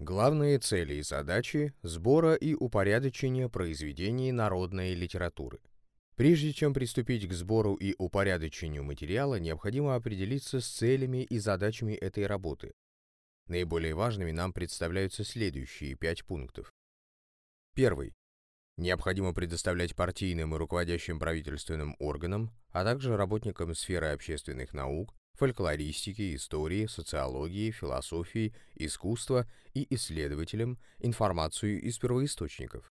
Главные цели и задачи сбора и упорядочения произведений народной литературы. Прежде чем приступить к сбору и упорядочению материала, необходимо определиться с целями и задачами этой работы. Наиболее важными нам представляются следующие пять пунктов. Первый. Необходимо предоставлять партийным и руководящим правительственным органам, а также работникам сферы общественных наук, фольклористики, истории, социологии, философии, искусства и исследователям информацию из первоисточников.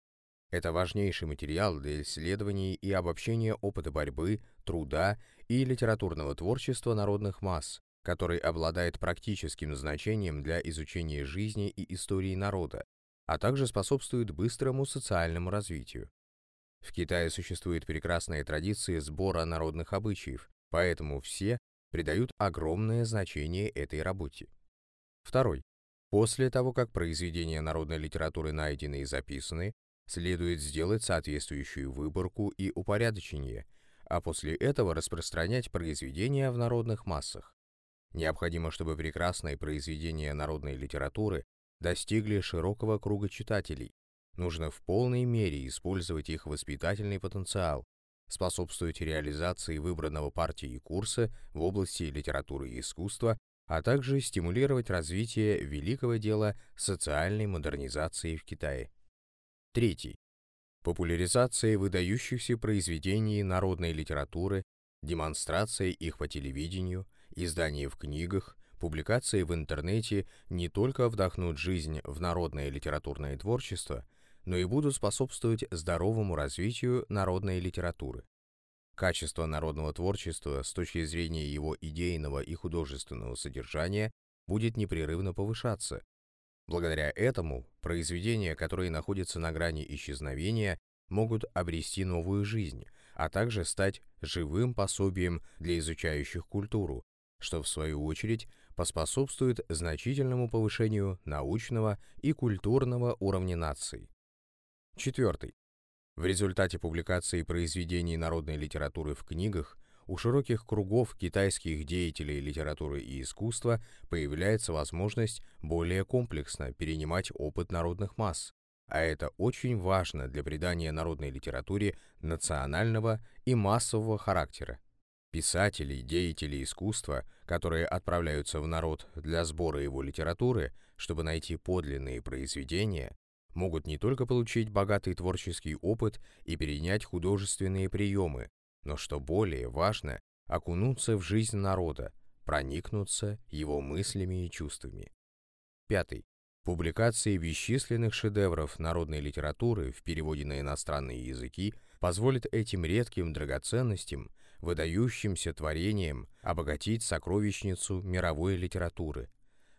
Это важнейший материал для исследований и обобщения опыта борьбы, труда и литературного творчества народных масс, который обладает практическим значением для изучения жизни и истории народа, а также способствует быстрому социальному развитию. В Китае существует прекрасная традиция сбора народных обычаев, поэтому все придают огромное значение этой работе. Второй. После того, как произведения народной литературы найдены и записаны, следует сделать соответствующую выборку и упорядочение, а после этого распространять произведения в народных массах. Необходимо, чтобы прекрасные произведения народной литературы достигли широкого круга читателей. Нужно в полной мере использовать их воспитательный потенциал, способствовать реализации выбранного партией курса в области литературы и искусства, а также стимулировать развитие великого дела социальной модернизации в Китае. Третий. Популяризация выдающихся произведений народной литературы, демонстрация их по телевидению, издание в книгах, публикации в интернете не только вдохнут жизнь в народное литературное творчество, но и будут способствовать здоровому развитию народной литературы. Качество народного творчества с точки зрения его идейного и художественного содержания будет непрерывно повышаться, Благодаря этому произведения, которые находятся на грани исчезновения, могут обрести новую жизнь, а также стать живым пособием для изучающих культуру, что в свою очередь поспособствует значительному повышению научного и культурного уровня наций. Четвертый. В результате публикации произведений народной литературы в книгах у широких кругов китайских деятелей литературы и искусства появляется возможность более комплексно перенимать опыт народных масс, а это очень важно для придания народной литературе национального и массового характера. Писатели, деятели искусства, которые отправляются в народ для сбора его литературы, чтобы найти подлинные произведения, могут не только получить богатый творческий опыт и перенять художественные приемы, но что более важно, окунуться в жизнь народа, проникнуться его мыслями и чувствами. Пятый. Публикации бесчисленных шедевров народной литературы в переводе на иностранные языки позволит этим редким драгоценностям, выдающимся творениям обогатить сокровищницу мировой литературы,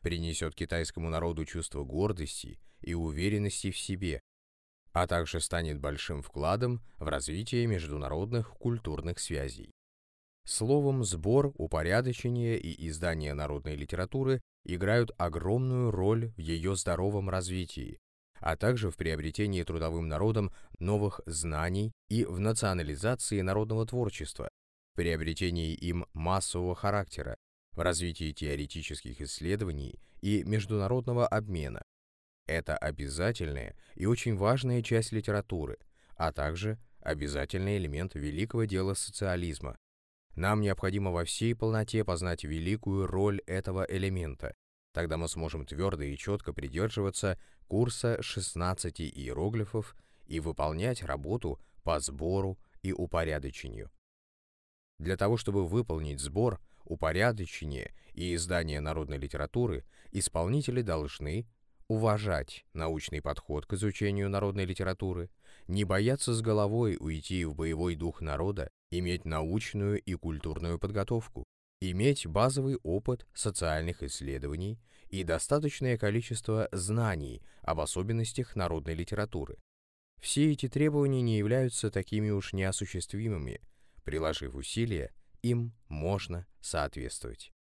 принесет китайскому народу чувство гордости и уверенности в себе, а также станет большим вкладом в развитие международных культурных связей. Словом, сбор, упорядочение и издание народной литературы играют огромную роль в ее здоровом развитии, а также в приобретении трудовым народом новых знаний и в национализации народного творчества, приобретении им массового характера, в развитии теоретических исследований и международного обмена, это обязательная и очень важная часть литературы, а также обязательный элемент великого дела социализма. Нам необходимо во всей полноте познать великую роль этого элемента. Тогда мы сможем твердо и четко придерживаться курса 16 иероглифов и выполнять работу по сбору и упорядочению. Для того, чтобы выполнить сбор, упорядочение и издание народной литературы, исполнители должны уважать научный подход к изучению народной литературы, не бояться с головой уйти в боевой дух народа, иметь научную и культурную подготовку, иметь базовый опыт социальных исследований и достаточное количество знаний об особенностях народной литературы. Все эти требования не являются такими уж неосуществимыми. Приложив усилия, им можно соответствовать.